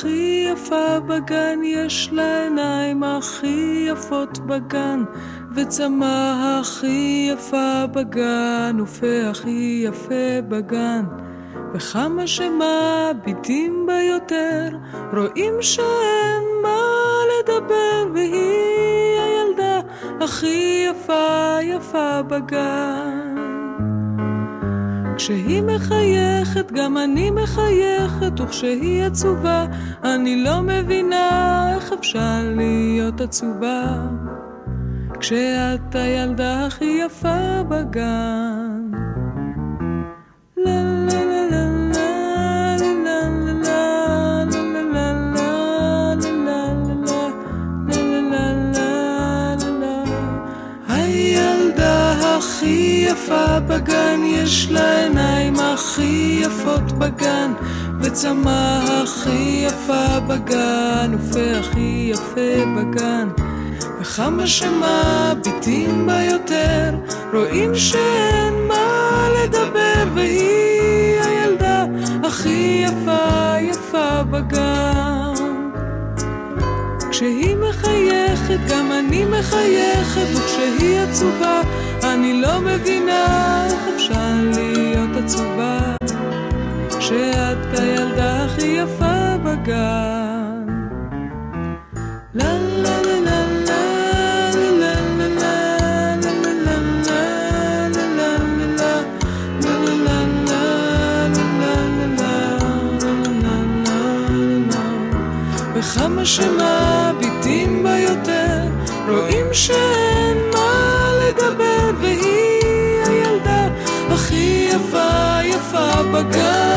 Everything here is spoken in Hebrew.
הכי יפה בגן, יש לה עיניים הכי יפות בגן, וצמא הכי יפה בגן, ופה הכי יפה בגן. וכמה שמביטים בה יותר, רואים שאין מה לדבר, והיא הילדה הכי יפה יפה בגן. כשהיא מחייכת, גם אני מחייכת, וכשהיא עצובה, אני לא מבינה איך אפשר להיות עצובה. כשאת הילדה הכי יפה בגן. הכי יפה בגן, יש לה עיניים הכי יפות בגן, וצמא הכי יפה בגן, ופה הכי יפה בגן. וכמה שמביטים בה יותר, רואים שאין מה לדבר, והיא הילדה הכי יפה יפה בגן. כשהיא מחייכת, גם אני מחייכת, וכשהיא עצובה, אני לא מבינה איך אפשר להיות עצובה, כשאת הילדה הכי יפה בגן. לה לה לה לה וכמה שמביטים בה יותר, רואים שאין לדבר, והיא הילדה